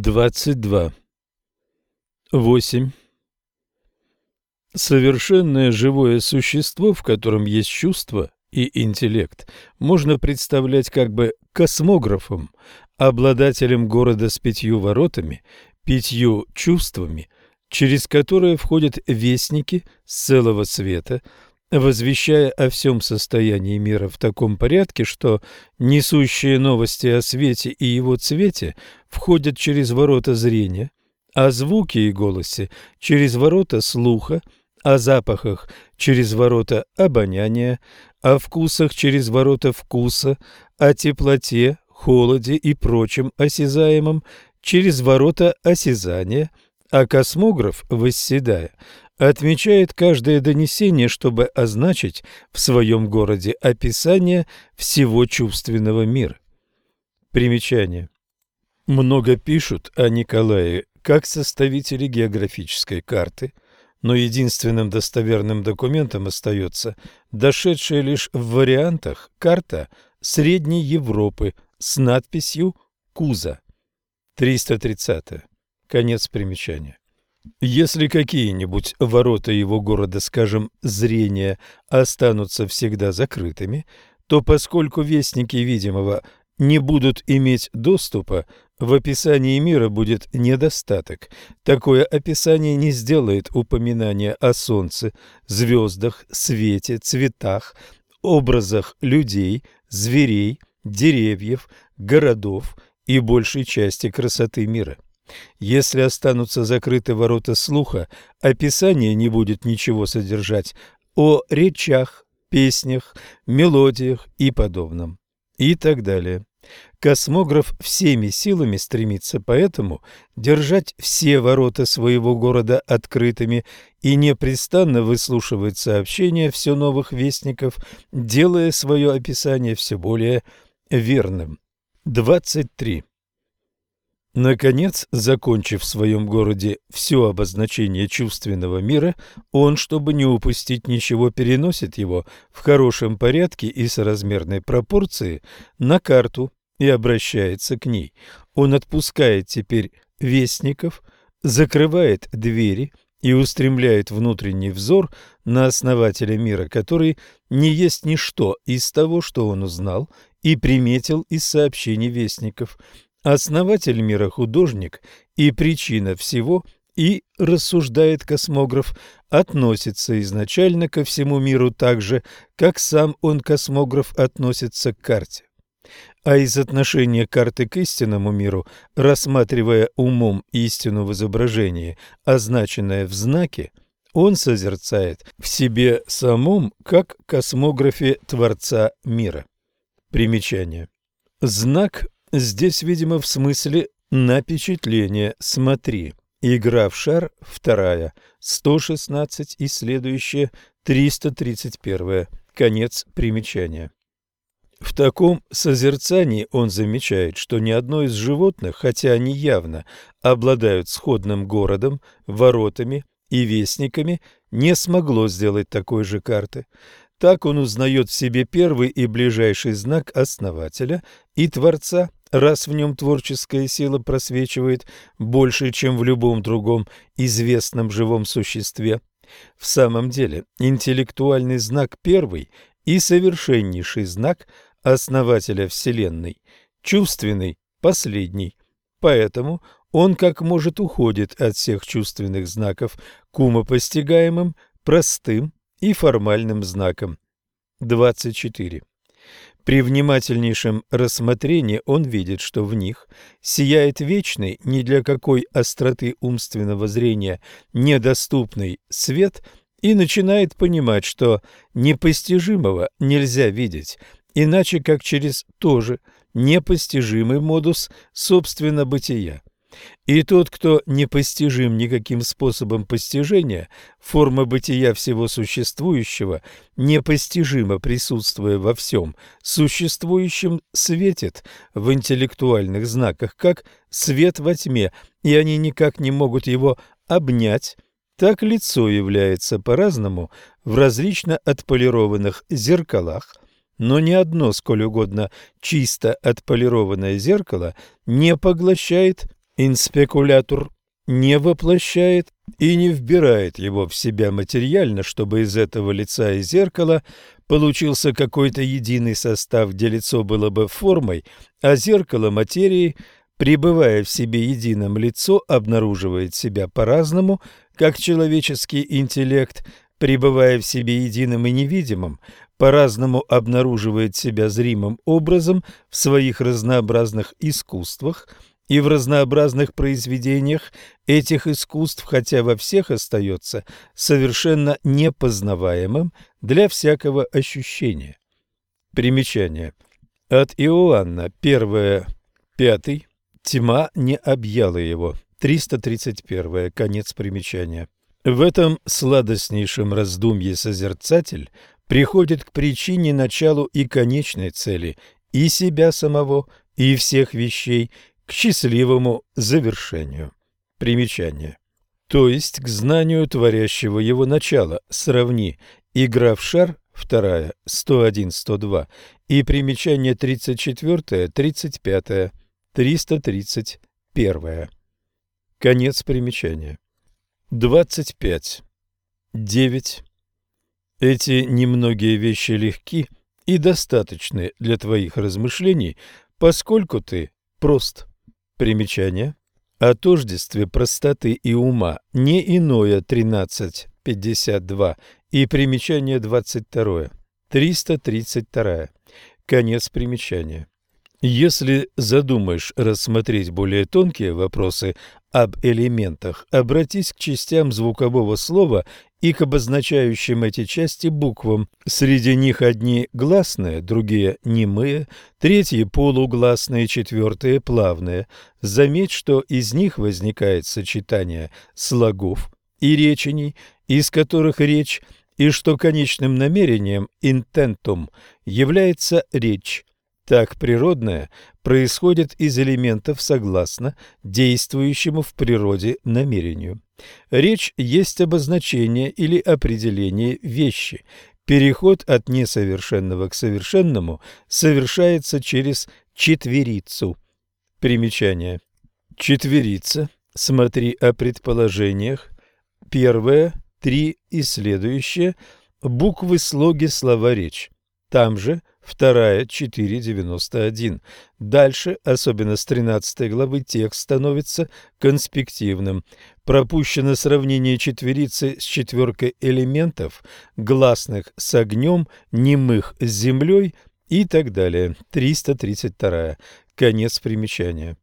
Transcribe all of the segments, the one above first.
22. 8. Совершенное живое существо, в котором есть чувство и интеллект, можно представлять как бы космографом, обладателем города с пятью воротами, пятью чувствами, через которые входят вестники с целого света, возвещая о всем состоянии мира в таком порядке, что несущие новости о свете и его цвете входят через ворота зрения, о звуке и голосе через ворота слуха, о запахах через ворота обоняния, о вкусах через ворота вкуса, о теплоте, холоде и прочем осязаемом через ворота осязания, а космограф, восседая, отмечает каждое донесение, чтобы означить в своем городе описание всего чувственного мира. Примечание. Много пишут о Николае как составителе географической карты, но единственным достоверным документом остается дошедшая лишь в вариантах карта Средней Европы с надписью «Куза». 330. Конец примечания. Если какие-нибудь ворота его города, скажем, зрения, останутся всегда закрытыми, то поскольку вестники видимого не будут иметь доступа, в описании мира будет недостаток. Такое описание не сделает упоминания о солнце, звездах, свете, цветах, образах людей, зверей, деревьев, городов и большей части красоты мира. Если останутся закрыты ворота слуха, описание не будет ничего содержать о речах, песнях, мелодиях и подобном. И так далее. Космограф всеми силами стремится поэтому держать все ворота своего города открытыми и непрестанно выслушивать сообщения все новых вестников, делая свое описание все более верным. 23. Наконец, закончив в своем городе все обозначение чувственного мира, он, чтобы не упустить ничего, переносит его в хорошем порядке и соразмерной пропорции на карту и обращается к ней. Он отпускает теперь вестников, закрывает двери и устремляет внутренний взор на основателя мира, который не есть ничто из того, что он узнал и приметил из сообщений вестников. Основатель мира – художник и причина всего, и, рассуждает космограф, относится изначально ко всему миру так же, как сам он, космограф, относится к карте а из отношения карты к истинному миру, рассматривая умом истину в изображении, означенное в знаке, он созерцает в себе самом, как космографе Творца мира. Примечание. Знак здесь, видимо, в смысле напечатление «смотри». Игра в шар, вторая, 116 и следующее, 331. Конец примечания. В таком созерцании он замечает, что ни одно из животных, хотя они явно обладают сходным городом, воротами и вестниками, не смогло сделать такой же карты. Так он узнает в себе первый и ближайший знак основателя и Творца, раз в нем творческая сила просвечивает больше, чем в любом другом известном живом существе. В самом деле, интеллектуальный знак первый и совершеннейший знак – основателя Вселенной, чувственный последний. Поэтому он как может уходит от всех чувственных знаков к умопостигаемым, простым и формальным знакам. 24. При внимательнейшем рассмотрении он видит, что в них сияет вечный, ни для какой остроты умственного зрения недоступный свет и начинает понимать, что непостижимого нельзя видеть, иначе как через тоже непостижимый модус собственно бытия. И тот, кто непостижим никаким способом постижения, форма бытия всего существующего, непостижимо присутствуя во всем существующем, светит в интеллектуальных знаках, как свет во тьме, и они никак не могут его обнять, так лицо является по-разному в различно отполированных зеркалах, но ни одно сколь угодно чисто отполированное зеркало не поглощает Инспекулятор не воплощает и не вбирает его в себя материально, чтобы из этого лица и зеркала получился какой-то единый состав, где лицо было бы формой, а зеркало материей, пребывая в себе единым лицо, обнаруживает себя по-разному, как человеческий интеллект, пребывая в себе единым и невидимым, по-разному обнаруживает себя зримым образом в своих разнообразных искусствах – и в разнообразных произведениях этих искусств, хотя во всех остается совершенно непознаваемым для всякого ощущения. Примечание. От Иоанна, 1, 5, тьма не объяла его, 331, конец примечания. В этом сладостнейшем раздумье созерцатель приходит к причине, началу и конечной цели и себя самого, и всех вещей, к счастливому завершению. Примечание. То есть к знанию творящего его начала. Сравни «Игра в шар» вторая, 101-102 и примечание 34, 35, 331. Конец примечания. 25. 9. Эти немногие вещи легки и достаточны для твоих размышлений, поскольку ты прост. Примечание. О тождестве простоты и ума не иное 13.52 и примечание 22. 332. Конец примечания. Если задумаешь рассмотреть более тонкие вопросы об элементах, обратись к частям звукового слова и к обозначающим эти части буквам. Среди них одни гласные, другие немые, третьи полугласные, четвертые плавные. Заметь, что из них возникает сочетание слогов и речений, из которых речь, и что конечным намерением интентум является речь. Так природное происходит из элементов согласно действующему в природе намерению. Речь есть обозначение или определение вещи. Переход от несовершенного к совершенному совершается через четверицу. Примечание. Четверица. Смотри о предположениях. Первое, три и следующее. Буквы, слоги, слова, речь. Там же вторая 4.91. Дальше, особенно с 13 главы, текст становится конспективным. Пропущено сравнение четверицы с четверкой элементов, гласных с огнем, немых с землей и так далее. 332. Конец примечания.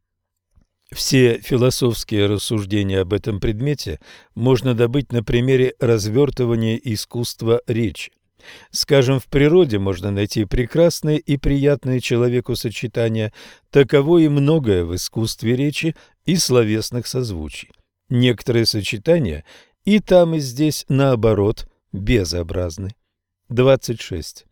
Все философские рассуждения об этом предмете можно добыть на примере развертывания искусства речи. Скажем, в природе можно найти прекрасные и приятные человеку сочетания, таково и многое в искусстве речи и словесных созвучий. Некоторые сочетания и там, и здесь, наоборот, безобразны. 26.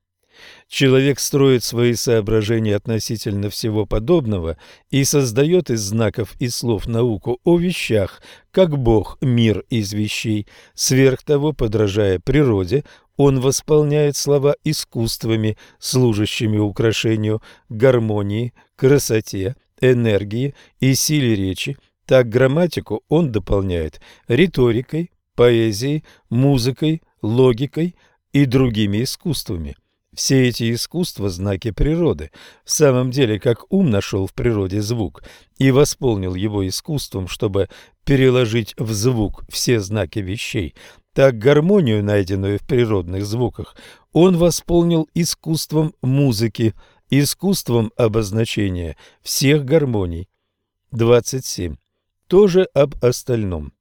Человек строит свои соображения относительно всего подобного и создает из знаков и слов науку о вещах, как Бог мир из вещей. Сверх того, подражая природе, он восполняет слова искусствами, служащими украшению гармонии, красоте, энергии и силе речи. Так грамматику он дополняет риторикой, поэзией, музыкой, логикой и другими искусствами. Все эти искусства – знаки природы. В самом деле, как ум нашел в природе звук и восполнил его искусством, чтобы переложить в звук все знаки вещей, так гармонию, найденную в природных звуках, он восполнил искусством музыки, искусством обозначения всех гармоний. 27. Тоже об остальном.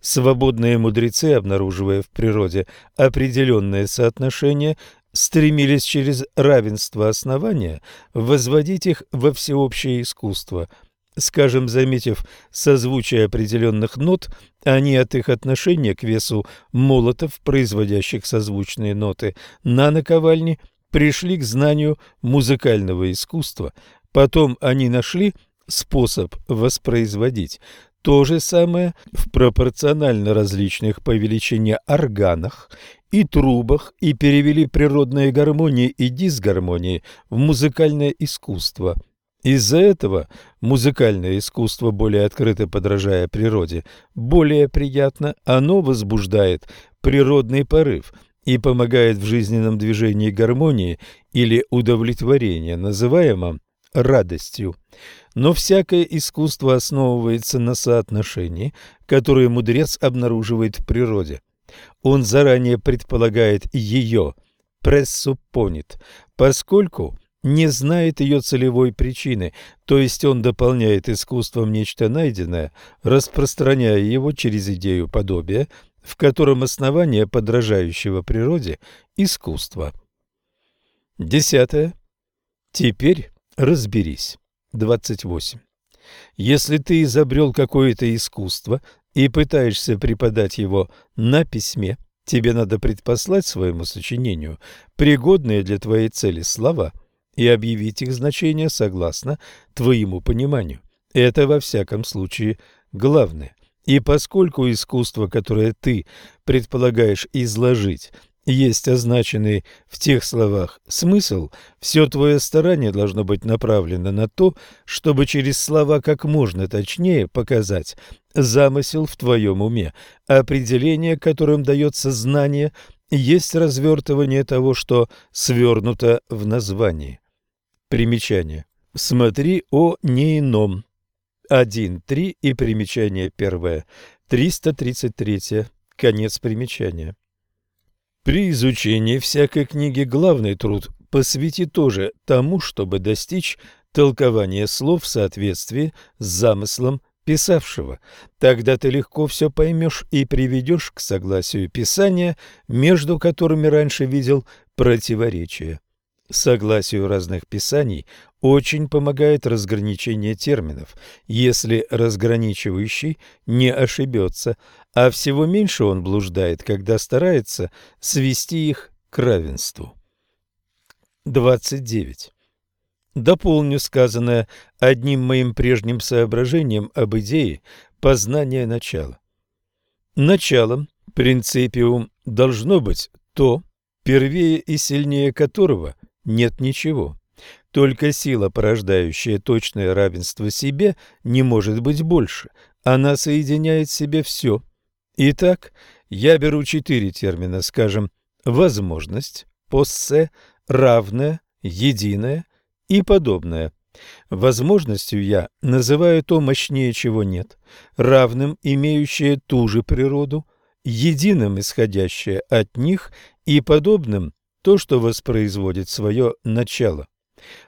Свободные мудрецы, обнаруживая в природе определенное соотношение, стремились через равенство основания возводить их во всеобщее искусство. Скажем, заметив созвучие определенных нот, они от их отношения к весу молотов, производящих созвучные ноты, на наковальне пришли к знанию музыкального искусства. Потом они нашли способ воспроизводить то же самое в пропорционально различных по величине органах и трубах и перевели природные гармонии и дисгармонии в музыкальное искусство. Из-за этого музыкальное искусство, более открыто подражая природе, более приятно, оно возбуждает природный порыв и помогает в жизненном движении гармонии или удовлетворения, называемом радостью. Но всякое искусство основывается на соотношении, которое мудрец обнаруживает в природе. Он заранее предполагает ее, прессупонит, поскольку не знает ее целевой причины, то есть он дополняет искусством нечто найденное, распространяя его через идею подобия, в котором основание подражающего природе – искусство. Десятое. Теперь разберись. 28. Если ты изобрел какое-то искусство и пытаешься преподать его на письме, тебе надо предпослать своему сочинению пригодные для твоей цели слова – и объявить их значение согласно твоему пониманию. Это во всяком случае главное. И поскольку искусство, которое ты предполагаешь изложить, есть означенный в тех словах смысл, все твое старание должно быть направлено на то, чтобы через слова как можно точнее показать замысел в твоем уме, определение, которым дается знание, есть развертывание того, что свернуто в названии. Примечание. Смотри о неином. 1.3 и примечание первое. 333. Конец примечания. При изучении всякой книги главный труд посвяти тоже тому, чтобы достичь толкования слов в соответствии с замыслом писавшего. Тогда ты легко все поймешь и приведешь к согласию Писания, между которыми раньше видел противоречия. Согласию разных писаний очень помогает разграничение терминов, если разграничивающий не ошибется, а всего меньше он блуждает, когда старается свести их к равенству. 29. Дополню сказанное одним моим прежним соображением об идее познания начала. Началом, принципиум, должно быть то, первее и сильнее которого нет ничего. Только сила, порождающая точное равенство себе, не может быть больше. Она соединяет в себе все. Итак, я беру четыре термина, скажем, возможность, поссе, равное, единое и подобное. Возможностью я называю то мощнее, чего нет, равным, имеющее ту же природу, единым, исходящее от них, и подобным то, что воспроизводит свое начало.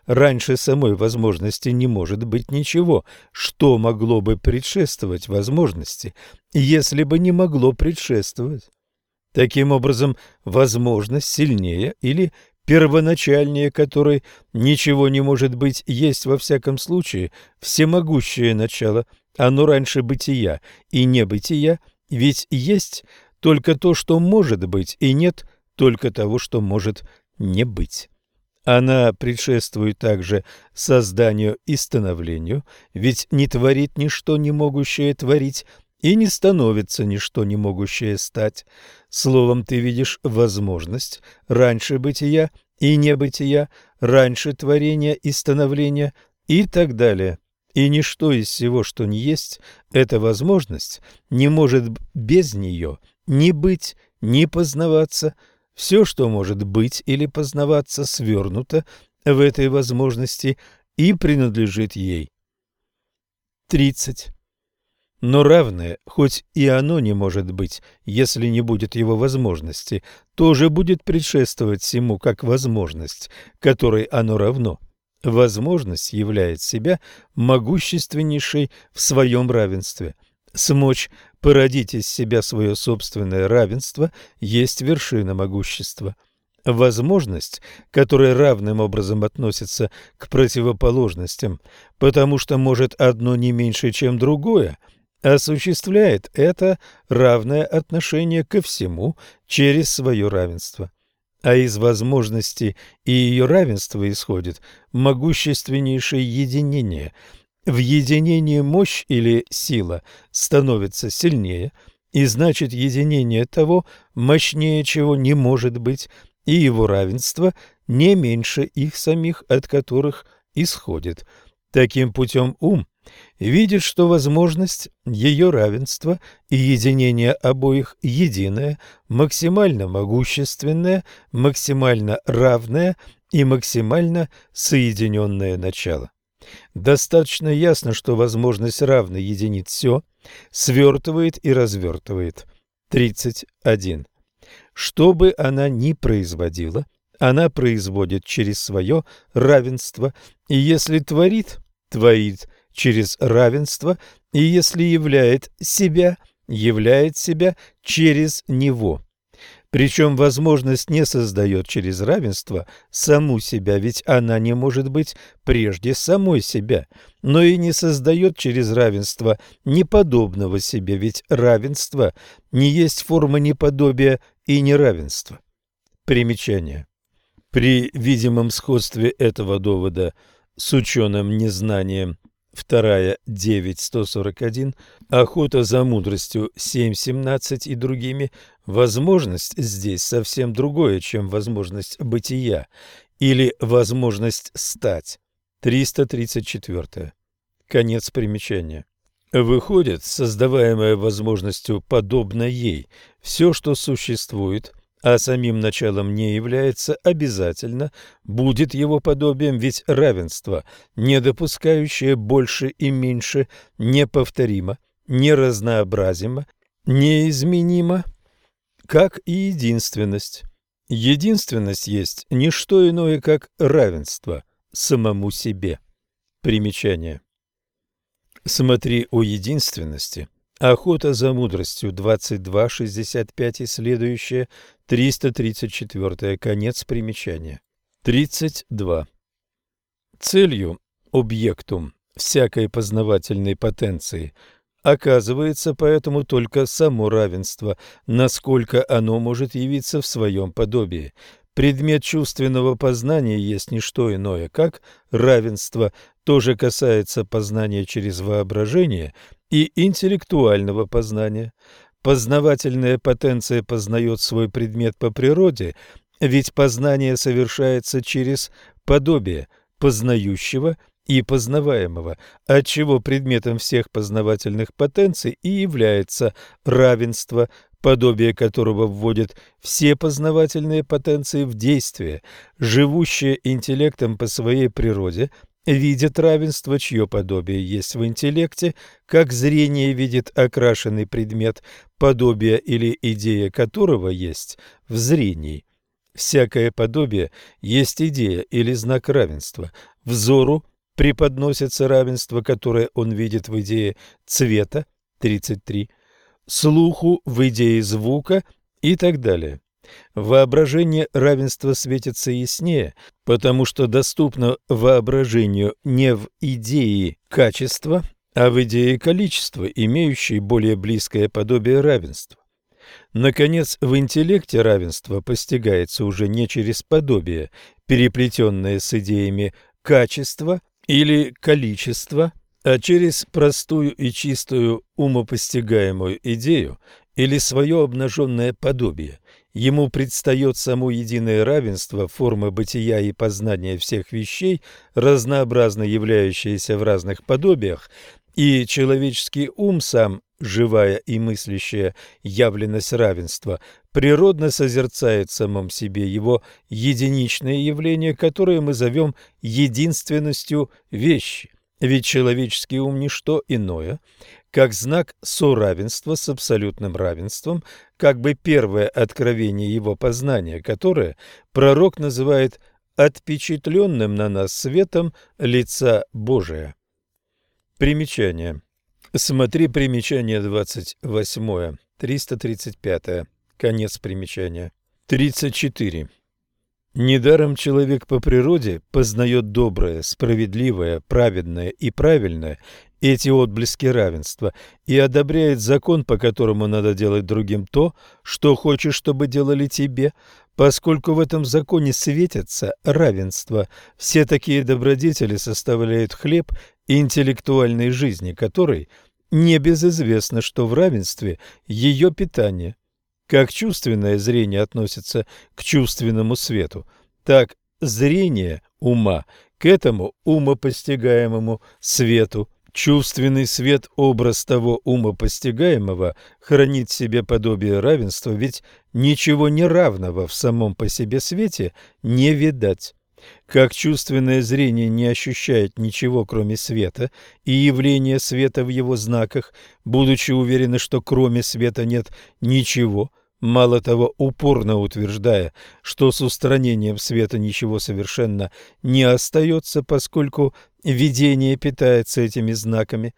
Раньше самой возможности не может быть ничего, что могло бы предшествовать возможности, если бы не могло предшествовать. Таким образом, возможность сильнее или первоначальнее которой ничего не может быть, есть во всяком случае всемогущее начало, оно раньше бытия и небытия, ведь есть только то, что может быть, и нет только того, что может не быть. Она предшествует также созданию и становлению, ведь не творит ничто не могущее творить, и не становится ничто не могущее стать. Словом, ты видишь возможность раньше бытия и небытия, раньше творения и становления и так далее. И ничто из всего, что не есть, эта возможность не может без нее ни быть, ни познаваться, все, что может быть или познаваться, свернуто в этой возможности и принадлежит ей. 30. Но равное, хоть и оно не может быть, если не будет его возможности, тоже будет предшествовать всему как возможность, которой оно равно. Возможность являет себя могущественнейшей в своем равенстве. Смочь породить из себя свое собственное равенство есть вершина могущества. Возможность, которая равным образом относится к противоположностям, потому что может одно не меньше, чем другое, осуществляет это равное отношение ко всему через свое равенство. А из возможности и ее равенства исходит могущественнейшее единение – в единении мощь или сила становится сильнее, и значит единение того мощнее, чего не может быть, и его равенство не меньше их самих, от которых исходит. Таким путем ум видит, что возможность ее равенства и единения обоих единое, максимально могущественное, максимально равное и максимально соединенное начало. Достаточно ясно, что возможность равно единит все, свертывает и развертывает. 31. Что бы она ни производила, она производит через свое равенство, и если творит, творит через равенство, и если являет себя, являет себя через него. Причем возможность не создает через равенство саму себя, ведь она не может быть прежде самой себя, но и не создает через равенство неподобного себе, ведь равенство не есть форма неподобия и неравенства. Примечание. При видимом сходстве этого довода с ученым незнанием вторая 9.141, охота за мудростью 7.17 и другими, возможность здесь совсем другое, чем возможность бытия или возможность стать. 334. Конец примечания. Выходит, создаваемое возможностью подобно ей, все, что существует – а самим началом не является, обязательно будет его подобием, ведь равенство, не допускающее больше и меньше, неповторимо, неразнообразимо, неизменимо, как и единственность. Единственность есть не что иное, как равенство самому себе. Примечание. Смотри о единственности. Охота за мудростью 22.65 и следующее 334. Конец примечания. 32. Целью, объектум всякой познавательной потенции оказывается поэтому только само равенство, насколько оно может явиться в своем подобии. Предмет чувственного познания есть не что иное, как равенство, тоже касается познания через воображение и интеллектуального познания. Познавательная потенция познает свой предмет по природе, ведь познание совершается через подобие познающего и познаваемого, отчего предметом всех познавательных потенций и является равенство, подобие которого вводит все познавательные потенции в действие, живущие интеллектом по своей природе – видит равенство, чье подобие есть в интеллекте, как зрение видит окрашенный предмет, подобие или идея которого есть в зрении. Всякое подобие есть идея или знак равенства. Взору преподносится равенство, которое он видит в идее цвета, 33, слуху в идее звука и так далее. Воображение равенства светится яснее, потому что доступно воображению не в идее качества, а в идее количества, имеющей более близкое подобие равенства. Наконец, в интеллекте равенство постигается уже не через подобие, переплетенное с идеями качества или количества, а через простую и чистую умопостигаемую идею или свое обнаженное подобие, Ему предстает само единое равенство формы бытия и познания всех вещей, разнообразно являющиеся в разных подобиях, и человеческий ум сам, живая и мыслящая явленность равенства, природно созерцает в самом себе его единичное явление, которое мы зовем единственностью вещи. Ведь человеческий ум – не что иное, как знак соравенства с абсолютным равенством, как бы первое откровение его познания, которое пророк называет отпечатленным на нас светом лица Божия. Примечание. Смотри примечание 28, 335, конец примечания. 34. Недаром человек по природе познает доброе, справедливое, праведное и правильное, эти отблески равенства, и одобряет закон, по которому надо делать другим то, что хочешь, чтобы делали тебе, поскольку в этом законе светятся равенство. Все такие добродетели составляют хлеб интеллектуальной жизни, которой небезызвестно, что в равенстве ее питание – как чувственное зрение относится к чувственному свету, так зрение ума к этому умопостигаемому свету. Чувственный свет – образ того умопостигаемого, хранит в себе подобие равенства, ведь ничего неравного в самом по себе свете не видать. Как чувственное зрение не ощущает ничего, кроме света, и явления света в его знаках, будучи уверено, что кроме света нет ничего – Мало того, упорно утверждая, что с устранением света ничего совершенно не остается, поскольку видение питается этими знаками,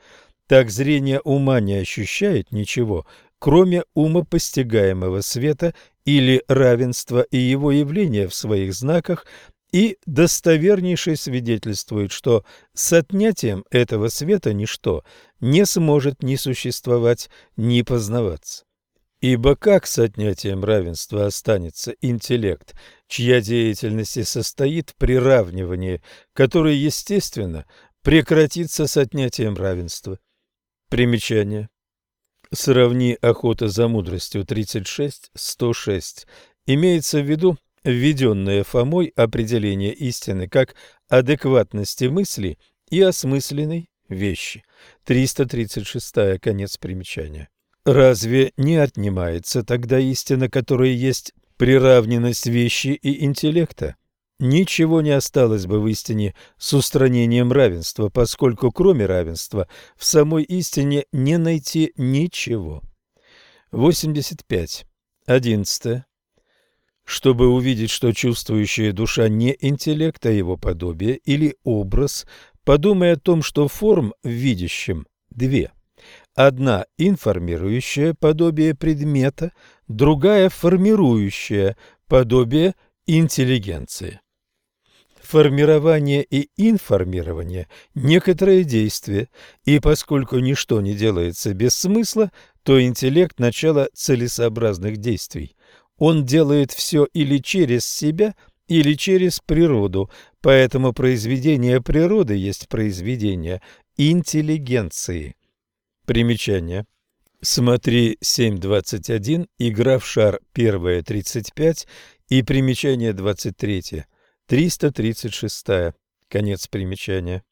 так зрение ума не ощущает ничего, кроме умопостигаемого света или равенства и его явления в своих знаках, и достовернейше свидетельствует, что с отнятием этого света ничто не сможет ни существовать, ни познаваться. Ибо как с отнятием равенства останется интеллект, чья деятельность и состоит в приравнивании, которое, естественно, прекратится с отнятием равенства? Примечание. Сравни «Охота за мудростью» 36-106. Имеется в виду введенное Фомой определение истины как адекватности мысли и осмысленной вещи. 336 конец примечания. Разве не отнимается тогда истина, которая есть приравненность вещи и интеллекта? Ничего не осталось бы в истине с устранением равенства, поскольку кроме равенства в самой истине не найти ничего. 85. 11. Чтобы увидеть, что чувствующая душа не интеллект, а его подобие или образ, подумай о том, что форм в видящем две – Одна информирующая подобие предмета, другая формирующая подобие интеллигенции. Формирование и информирование – некоторое действие, и поскольку ничто не делается без смысла, то интеллект – начало целесообразных действий. Он делает все или через себя, или через природу, поэтому произведение природы есть произведение интеллигенции. Примечание. Смотри 7.21, игра в шар, первая 35 и примечание 23, 336, конец примечания.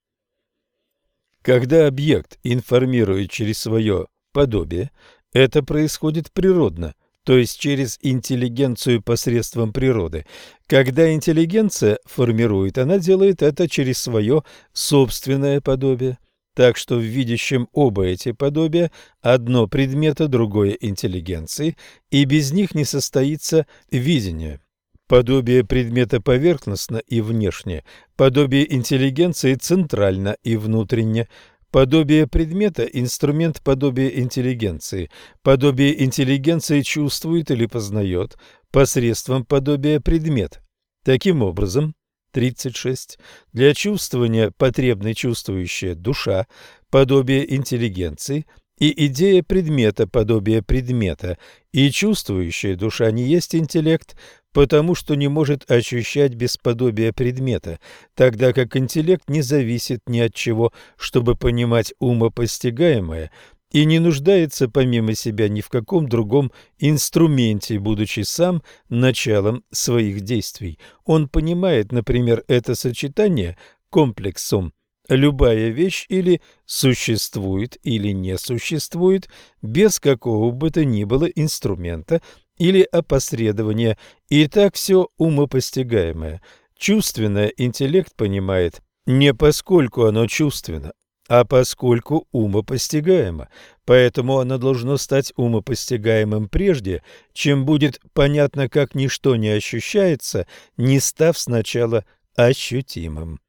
Когда объект информирует через свое подобие, это происходит природно, то есть через интеллигенцию посредством природы. Когда интеллигенция формирует, она делает это через свое собственное подобие так что в видящем оба эти подобия, одно предмета, другое интеллигенции, и без них не состоится видение. Подобие предмета поверхностно и внешне, подобие интеллигенции центрально и внутренне, подобие предмета – инструмент подобия интеллигенции, подобие интеллигенции чувствует или познает посредством подобия предмета. Таким образом, 36. Для чувствования потребной чувствующая душа, подобие интеллигенции, и идея предмета, подобие предмета, и чувствующая душа не есть интеллект, потому что не может ощущать бесподобие предмета, тогда как интеллект не зависит ни от чего, чтобы понимать умопостигаемое, и не нуждается помимо себя ни в каком другом инструменте, будучи сам началом своих действий. Он понимает, например, это сочетание комплексом Любая вещь или существует, или не существует, без какого бы то ни было инструмента или опосредования, и так все умопостигаемое. Чувственное интеллект понимает не поскольку оно чувственно, а поскольку умопостигаемо, поэтому оно должно стать умопостигаемым прежде, чем будет понятно, как ничто не ощущается, не став сначала ощутимым.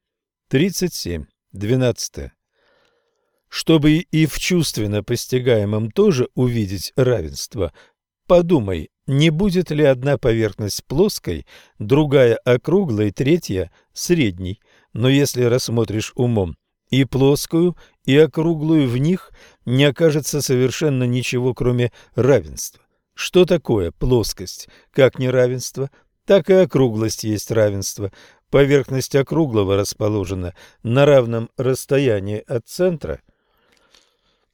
37. 12. Чтобы и в чувственно постигаемом тоже увидеть равенство, подумай, не будет ли одна поверхность плоской, другая округлой, третья средней. Но если рассмотришь умом и плоскую, и округлую в них не окажется совершенно ничего, кроме равенства. Что такое плоскость? Как неравенство, так и округлость есть равенство. Поверхность округлого расположена на равном расстоянии от центра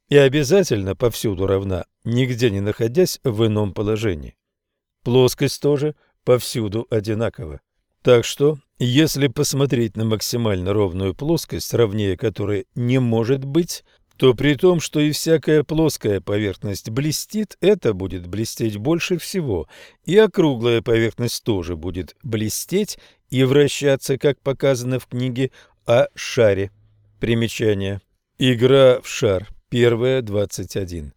и обязательно повсюду равна, нигде не находясь в ином положении. Плоскость тоже повсюду одинакова. Так что Если посмотреть на максимально ровную плоскость, ровнее которой не может быть, то при том, что и всякая плоская поверхность блестит, это будет блестеть больше всего, и округлая поверхность тоже будет блестеть и вращаться, как показано в книге о шаре. Примечание. Игра в шар. Первая, 21.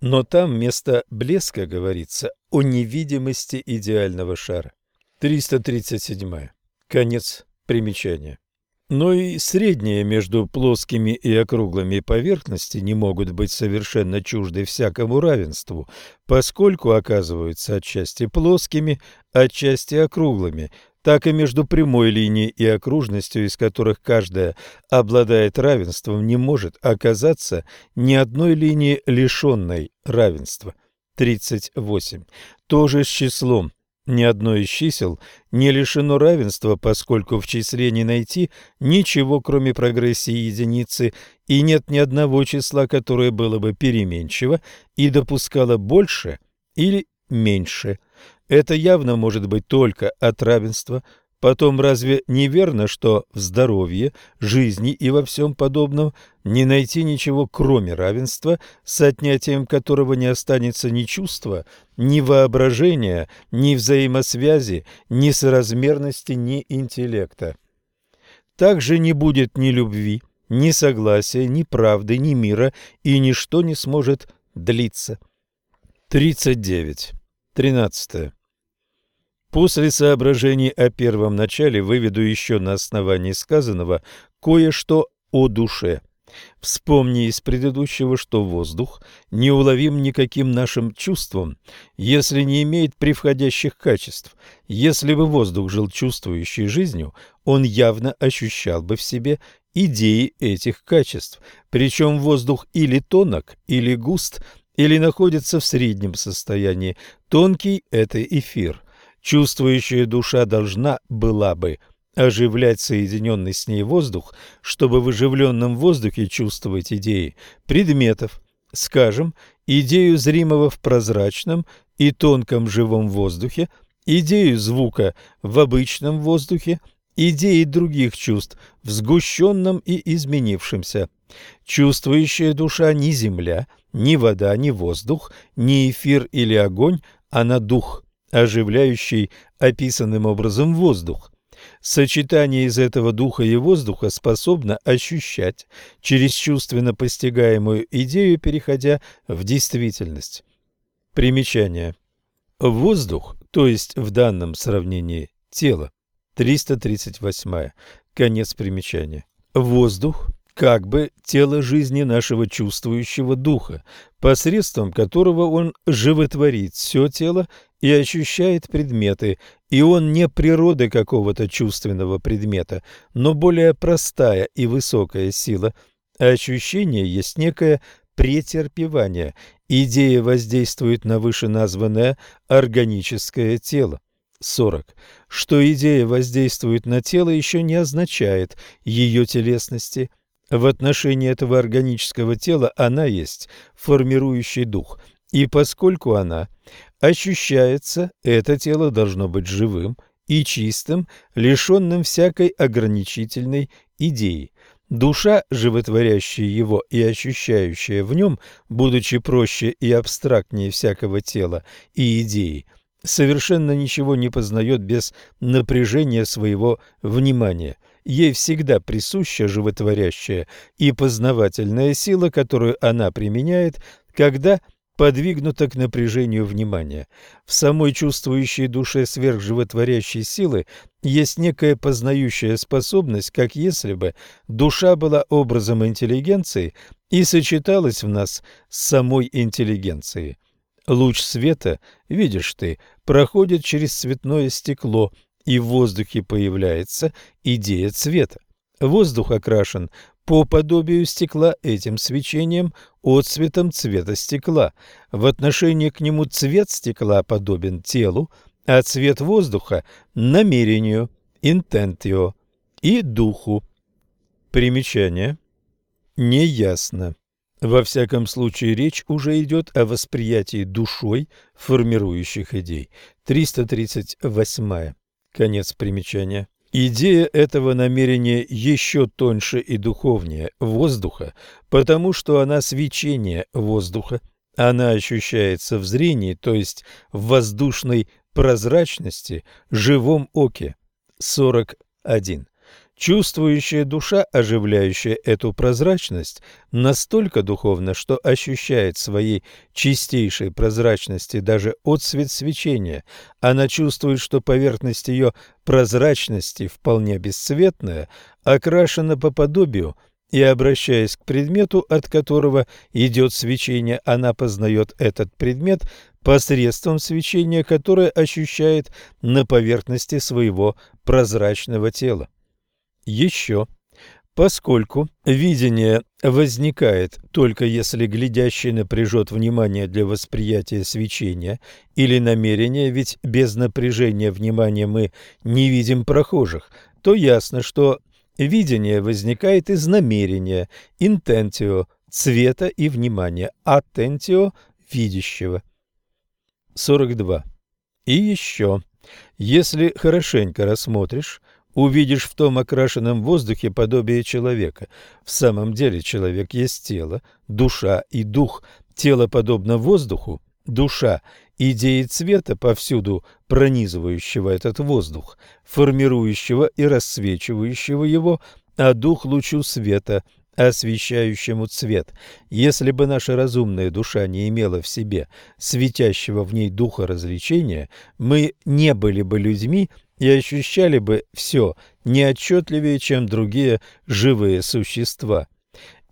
Но там вместо блеска говорится о невидимости идеального шара. 337. Конец примечания. Но и средние между плоскими и округлыми поверхности не могут быть совершенно чужды всякому равенству, поскольку оказываются отчасти плоскими, отчасти округлыми, так и между прямой линией и окружностью, из которых каждая обладает равенством, не может оказаться ни одной линии, лишенной равенства. 38. То же с числом ни одно из чисел не лишено равенства, поскольку в числе не найти ничего, кроме прогрессии единицы, и нет ни одного числа, которое было бы переменчиво и допускало больше или меньше. Это явно может быть только от равенства, Потом разве не верно, что в здоровье, жизни и во всем подобном не найти ничего, кроме равенства, с отнятием которого не останется ни чувства, ни воображения, ни взаимосвязи, ни соразмерности, ни интеллекта? Также не будет ни любви, ни согласия, ни правды, ни мира, и ничто не сможет длиться. 39. 13. После соображений о первом начале выведу еще на основании сказанного кое-что о душе. Вспомни из предыдущего, что воздух неуловим никаким нашим чувством, если не имеет превходящих качеств. Если бы воздух жил чувствующей жизнью, он явно ощущал бы в себе идеи этих качеств. Причем воздух или тонок, или густ, или находится в среднем состоянии. Тонкий – это эфир – Чувствующая душа должна была бы оживлять соединенный с ней воздух, чтобы в оживленном воздухе чувствовать идеи предметов, скажем, идею зримого в прозрачном и тонком живом воздухе, идею звука в обычном воздухе, идеи других чувств в сгущенном и изменившемся. Чувствующая душа ни земля, ни вода, ни воздух, ни эфир или огонь, она дух оживляющий описанным образом воздух. Сочетание из этого духа и воздуха способно ощущать через чувственно постигаемую идею, переходя в действительность. Примечание. Воздух, то есть в данном сравнении тело, 338. Конец примечания. Воздух как бы тело жизни нашего чувствующего духа, посредством которого он животворит все тело и ощущает предметы, и он не природы какого-то чувственного предмета, но более простая и высокая сила. А ощущение есть некое претерпевание. Идея воздействует на вышеназванное органическое тело. 40. Что идея воздействует на тело, еще не означает ее телесности – в отношении этого органического тела она есть формирующий дух, и поскольку она ощущается, это тело должно быть живым и чистым, лишенным всякой ограничительной идеи. Душа, животворящая его и ощущающая в нем, будучи проще и абстрактнее всякого тела и идеи, совершенно ничего не познает без напряжения своего внимания – ей всегда присуща животворящая и познавательная сила, которую она применяет, когда подвигнута к напряжению внимания. В самой чувствующей душе сверхживотворящей силы есть некая познающая способность, как если бы душа была образом интеллигенции и сочеталась в нас с самой интеллигенцией. Луч света, видишь ты, проходит через цветное стекло, и в воздухе появляется идея цвета. Воздух окрашен по подобию стекла этим свечением, отцветом цвета стекла. В отношении к нему цвет стекла подобен телу, а цвет воздуха – намерению, интентио и духу. Примечание. Неясно. Во всяком случае, речь уже идет о восприятии душой формирующих идей. 338. Конец примечания. Идея этого намерения еще тоньше и духовнее воздуха, потому что она свечение воздуха, она ощущается в зрении, то есть в воздушной прозрачности, живом оке. 41. Чувствующая душа, оживляющая эту прозрачность, настолько духовна, что ощущает своей чистейшей прозрачности даже отсвет свечения. Она чувствует, что поверхность ее прозрачности вполне бесцветная, окрашена по подобию, и, обращаясь к предмету, от которого идет свечение, она познает этот предмет посредством свечения, которое ощущает на поверхности своего прозрачного тела. Еще, поскольку видение возникает только если глядящий напряжет внимание для восприятия свечения или намерения, ведь без напряжения внимания мы не видим прохожих, то ясно, что видение возникает из намерения, интентио, цвета и внимания, аттентио видящего. 42. И еще, если хорошенько рассмотришь, увидишь в том окрашенном воздухе подобие человека. В самом деле человек есть тело, душа и дух. Тело подобно воздуху, душа – идеи цвета, повсюду пронизывающего этот воздух, формирующего и рассвечивающего его, а дух – лучу света – освещающему цвет. Если бы наша разумная душа не имела в себе светящего в ней духа развлечения, мы не были бы людьми и ощущали бы все неотчетливее, чем другие живые существа.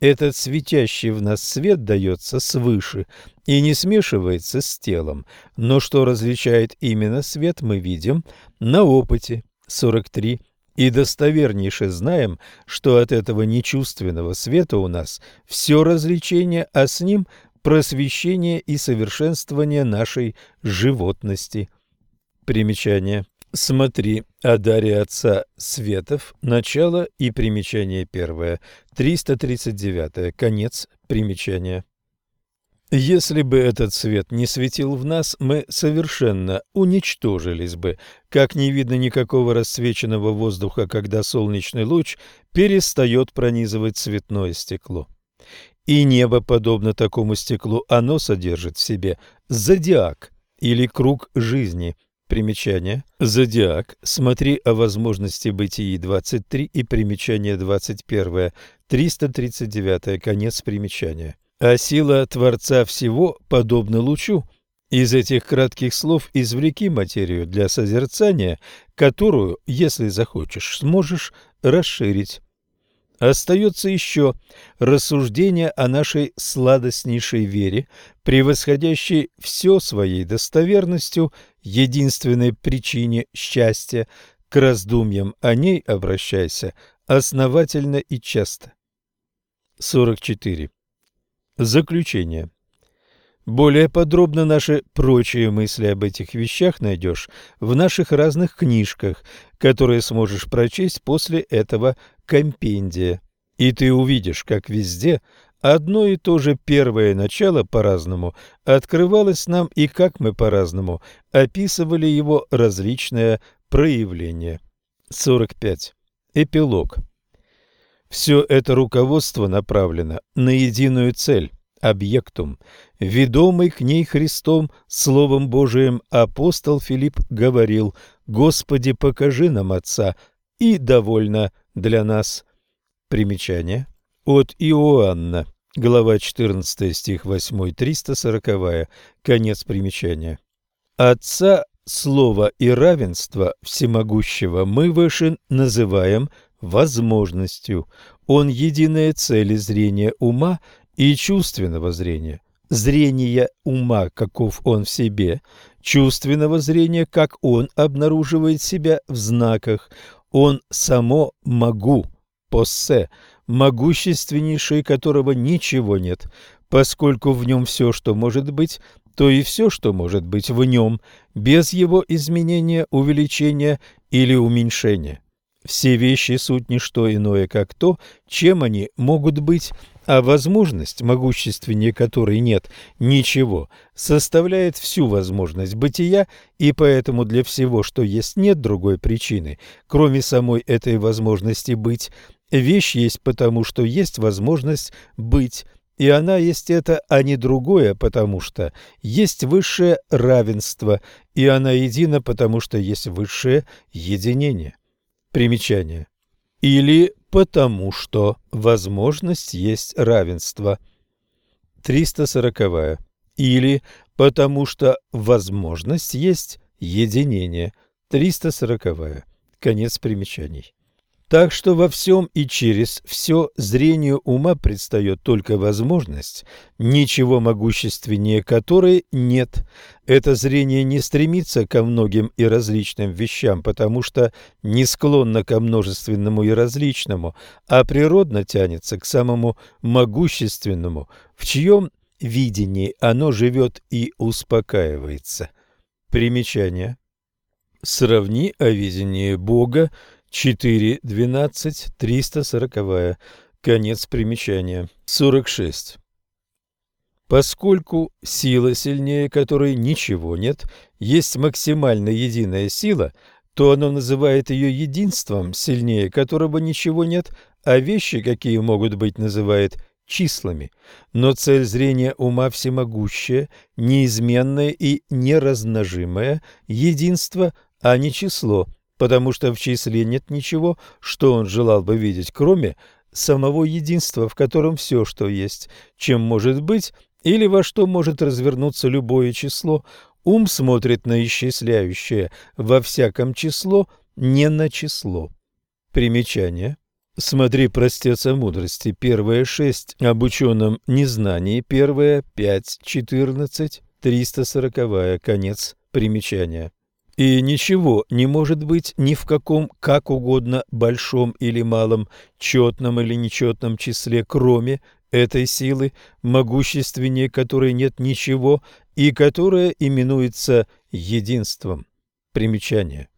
Этот светящий в нас свет дается свыше и не смешивается с телом, но что различает именно свет, мы видим на опыте 43 и достовернейше знаем, что от этого нечувственного света у нас все развлечение, а с ним просвещение и совершенствование нашей животности. Примечание. Смотри о даре отца Светов, начало и примечание первое, 339, конец примечания. Если бы этот свет не светил в нас, мы совершенно уничтожились бы, как не видно никакого рассвеченного воздуха, когда солнечный луч перестает пронизывать цветное стекло. И небо, подобно такому стеклу, оно содержит в себе зодиак или круг жизни – Примечание. Зодиак. Смотри о возможности бытии 23 и примечание 21. 339. Конец примечания. А сила Творца всего подобна лучу. Из этих кратких слов извлеки материю для созерцания, которую, если захочешь, сможешь расширить. Остается еще рассуждение о нашей сладостнейшей вере, превосходящей все своей достоверностью единственной причине счастья. К раздумьям о ней обращайся основательно и часто. 44. Заключение. Более подробно наши прочие мысли об этих вещах найдешь в наших разных книжках, которые сможешь прочесть после этого компендия. И ты увидишь, как везде одно и то же первое начало по-разному открывалось нам и как мы по-разному описывали его различные проявления. 45. Эпилог. Все это руководство направлено на единую цель объектум. Ведомый к ней Христом, Словом Божиим, апостол Филипп говорил, «Господи, покажи нам Отца, и довольно для нас». Примечание. От Иоанна, глава 14, стих 8, 340, конец примечания. Отца Слова и равенства всемогущего мы выше называем возможностью. Он единая цель зрения ума и чувственного зрения, зрения ума, каков он в себе, чувственного зрения, как он обнаруживает себя в знаках, он само могу, поссе, могущественнейший, которого ничего нет, поскольку в нем все, что может быть, то и все, что может быть в нем, без его изменения, увеличения или уменьшения. Все вещи – суть не что иное, как то, чем они могут быть, а возможность, могущественнее которой нет ничего, составляет всю возможность бытия, и поэтому для всего, что есть, нет другой причины, кроме самой этой возможности быть. Вещь есть потому, что есть возможность быть, и она есть это, а не другое, потому что есть высшее равенство, и она едина, потому что есть высшее единение. Примечание. Или потому что возможность есть равенство. 340. Или потому что возможность есть единение. 340. Конец примечаний. Так что во всем и через все зрению ума предстает только возможность, ничего могущественнее которой нет. Это зрение не стремится ко многим и различным вещам, потому что не склонно ко множественному и различному, а природно тянется к самому могущественному, в чьем видении оно живет и успокаивается. Примечание. Сравни о видении Бога 4.12, 340. Конец примечания. 46. Поскольку сила сильнее которой ничего нет, есть максимально единая сила, то оно называет ее единством, сильнее которого ничего нет, а вещи, какие могут быть, называет числами. Но цель зрения ума всемогущее, неизменное и неразмножимое единство, а не число – потому что в числе нет ничего, что он желал бы видеть, кроме самого единства, в котором все, что есть, чем может быть или во что может развернуться любое число, ум смотрит на исчисляющее во всяком число, не на число. Примечание. Смотри «Простец о мудрости», первая шесть, об ученом незнании, первая пять, четырнадцать, триста сороковая, конец примечания. И ничего не может быть ни в каком как угодно большом или малом, четном или нечетном числе, кроме этой силы, могущественнее которой нет ничего и которая именуется единством. Примечание.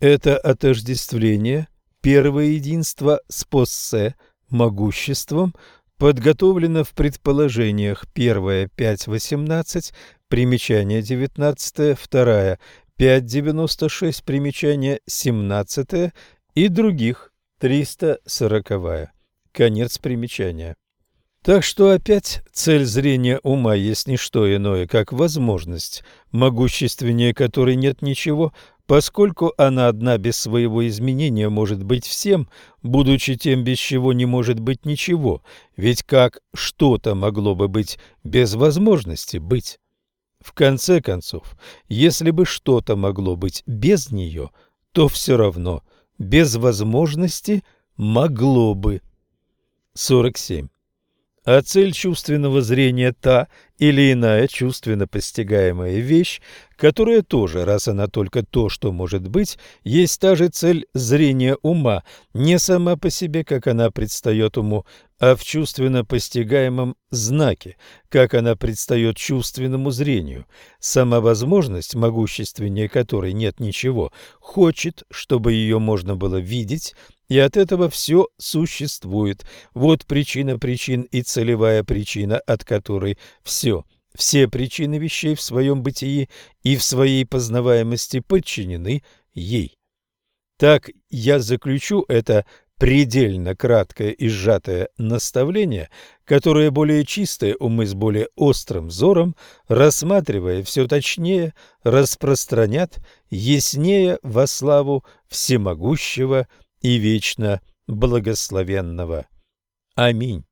Это отождествление, первое единство с поссе, могуществом, подготовлено в предположениях первое 5.18, примечание 19, вторая 5.96, примечание 17 и других 340. Конец примечания. Так что опять цель зрения ума есть не что иное, как возможность, могущественнее которой нет ничего, поскольку она одна без своего изменения может быть всем, будучи тем, без чего не может быть ничего, ведь как что-то могло бы быть без возможности быть? В конце концов, если бы что-то могло быть без нее, то все равно без возможности могло бы. 47. А цель чувственного зрения та или иная чувственно постигаемая вещь, которая тоже, раз она только то, что может быть, есть та же цель зрения ума, не сама по себе, как она предстает уму, а в чувственно постигаемом знаке, как она предстает чувственному зрению. Сама возможность, могущественнее которой нет ничего, хочет, чтобы ее можно было видеть, и от этого все существует. Вот причина причин и целевая причина, от которой все, все причины вещей в своем бытии и в своей познаваемости подчинены ей. Так я заключу это предельно краткое и сжатое наставление, которое более чистые умы с более острым взором, рассматривая все точнее, распространят яснее во славу всемогущего и вечно благословенного. Аминь.